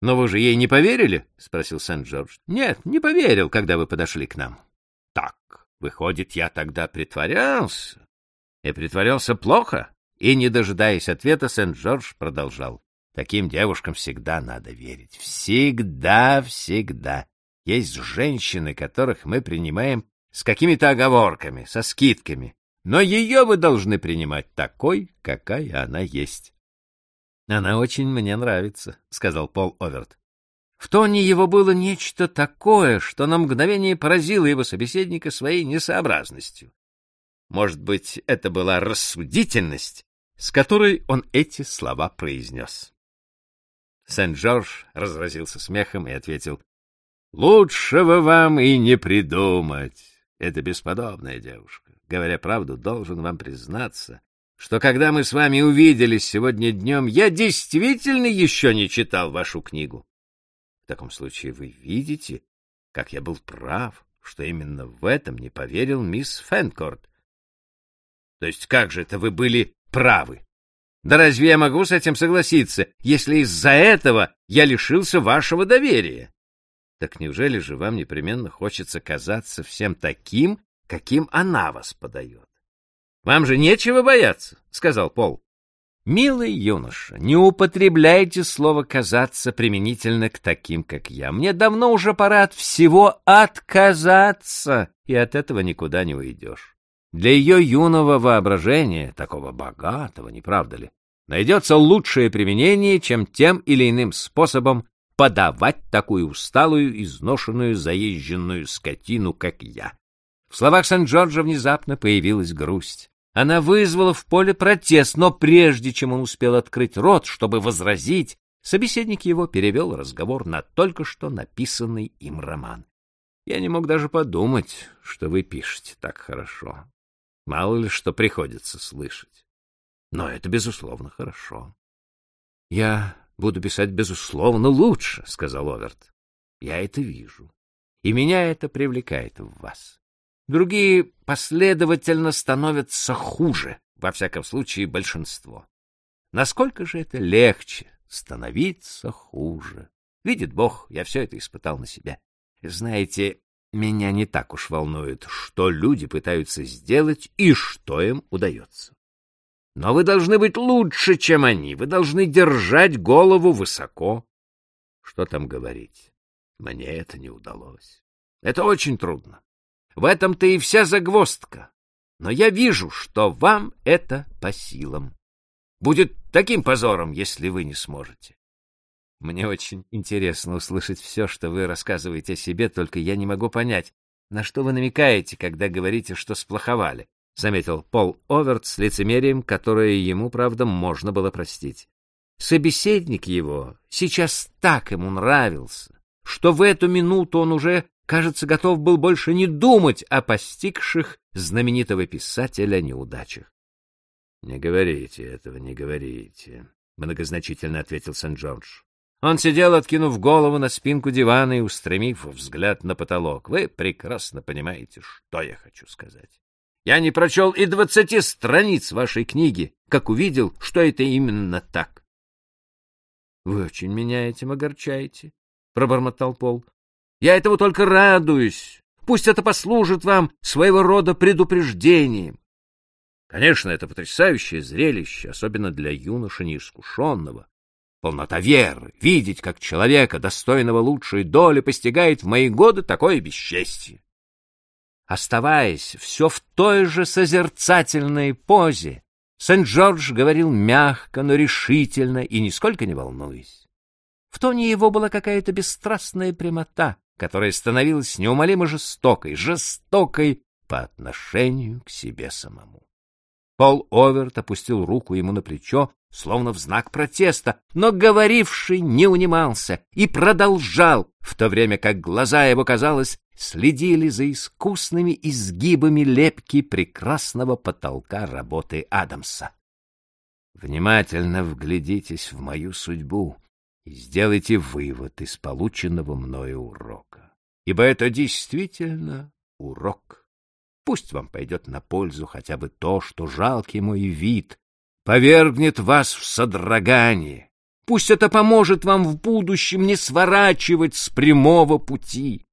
— Но вы же ей не поверили? — спросил Сент-Джордж. — Нет, не поверил, когда вы подошли к нам. — Так, выходит, я тогда притворялся. И притворялся плохо? И, не дожидаясь ответа, Сент-Джордж продолжал. Таким девушкам всегда надо верить. Всегда, всегда. Есть женщины, которых мы принимаем с какими-то оговорками, со скидками. Но ее вы должны принимать такой, какая она есть. — Она очень мне нравится, — сказал Пол Оверт. В тоне его было нечто такое, что на мгновение поразило его собеседника своей несообразностью. Может быть, это была рассудительность, с которой он эти слова произнес. Сент-Джордж разразился смехом и ответил, «Лучшего вам и не придумать. Это бесподобная девушка. Говоря правду, должен вам признаться, что когда мы с вами увиделись сегодня днем, я действительно еще не читал вашу книгу. В таком случае вы видите, как я был прав, что именно в этом не поверил мисс Фенкорт. То есть как же это вы были правы? Да разве я могу с этим согласиться, если из-за этого я лишился вашего доверия? Так неужели же вам непременно хочется казаться всем таким, каким она вас подает? Вам же нечего бояться, — сказал Пол. Милый юноша, не употребляйте слово «казаться» применительно к таким, как я. Мне давно уже пора от всего отказаться, и от этого никуда не уйдешь. Для ее юного воображения, такого богатого, не правда ли, найдется лучшее применение, чем тем или иным способом подавать такую усталую, изношенную, заезженную скотину, как я. В словах Сент-Джорджа внезапно появилась грусть. Она вызвала в поле протест, но прежде чем он успел открыть рот, чтобы возразить, собеседник его перевел разговор на только что написанный им роман. Я не мог даже подумать, что вы пишете так хорошо. Мало ли что приходится слышать. Но это, безусловно, хорошо. Я буду писать, безусловно, лучше, — сказал Оверт. Я это вижу. И меня это привлекает в вас. Другие последовательно становятся хуже, во всяком случае, большинство. Насколько же это легче становиться хуже? Видит Бог, я все это испытал на себе. Знаете, меня не так уж волнует, что люди пытаются сделать и что им удается. Но вы должны быть лучше, чем они, вы должны держать голову высоко. Что там говорить? Мне это не удалось. Это очень трудно. В этом-то и вся загвоздка. Но я вижу, что вам это по силам. Будет таким позором, если вы не сможете. Мне очень интересно услышать все, что вы рассказываете о себе, только я не могу понять, на что вы намекаете, когда говорите, что сплоховали, — заметил Пол Оверт с лицемерием, которое ему, правда, можно было простить. Собеседник его сейчас так ему нравился, что в эту минуту он уже, кажется, готов был больше не думать о постигших знаменитого писателя неудачах. — Не говорите этого, не говорите, — многозначительно ответил Сент-Джордж. Он сидел, откинув голову на спинку дивана и устремив взгляд на потолок. Вы прекрасно понимаете, что я хочу сказать. Я не прочел и двадцати страниц вашей книги, как увидел, что это именно так. — Вы очень меня этим огорчаете, — пробормотал Пол. — Я этому только радуюсь. Пусть это послужит вам своего рода предупреждением. Конечно, это потрясающее зрелище, особенно для юноши неискушенного, полнота веры, видеть, как человека, достойного лучшей доли, постигает в мои годы такое бесчестие. Оставаясь все в той же созерцательной позе, Сент-Джордж говорил мягко, но решительно и нисколько не волнуясь. В тоне его была какая-то бесстрастная прямота, которая становилась неумолимо жестокой, жестокой по отношению к себе самому. Пол Оверт опустил руку ему на плечо, словно в знак протеста, но говоривший не унимался и продолжал, в то время как глаза его, казалось, следили за искусными изгибами лепки прекрасного потолка работы Адамса. Внимательно вглядитесь в мою судьбу сделайте вывод из полученного мною урока, ибо это действительно урок. Пусть вам пойдет на пользу хотя бы то, что жалкий мой вид повергнет вас в содрогание. Пусть это поможет вам в будущем не сворачивать с прямого пути.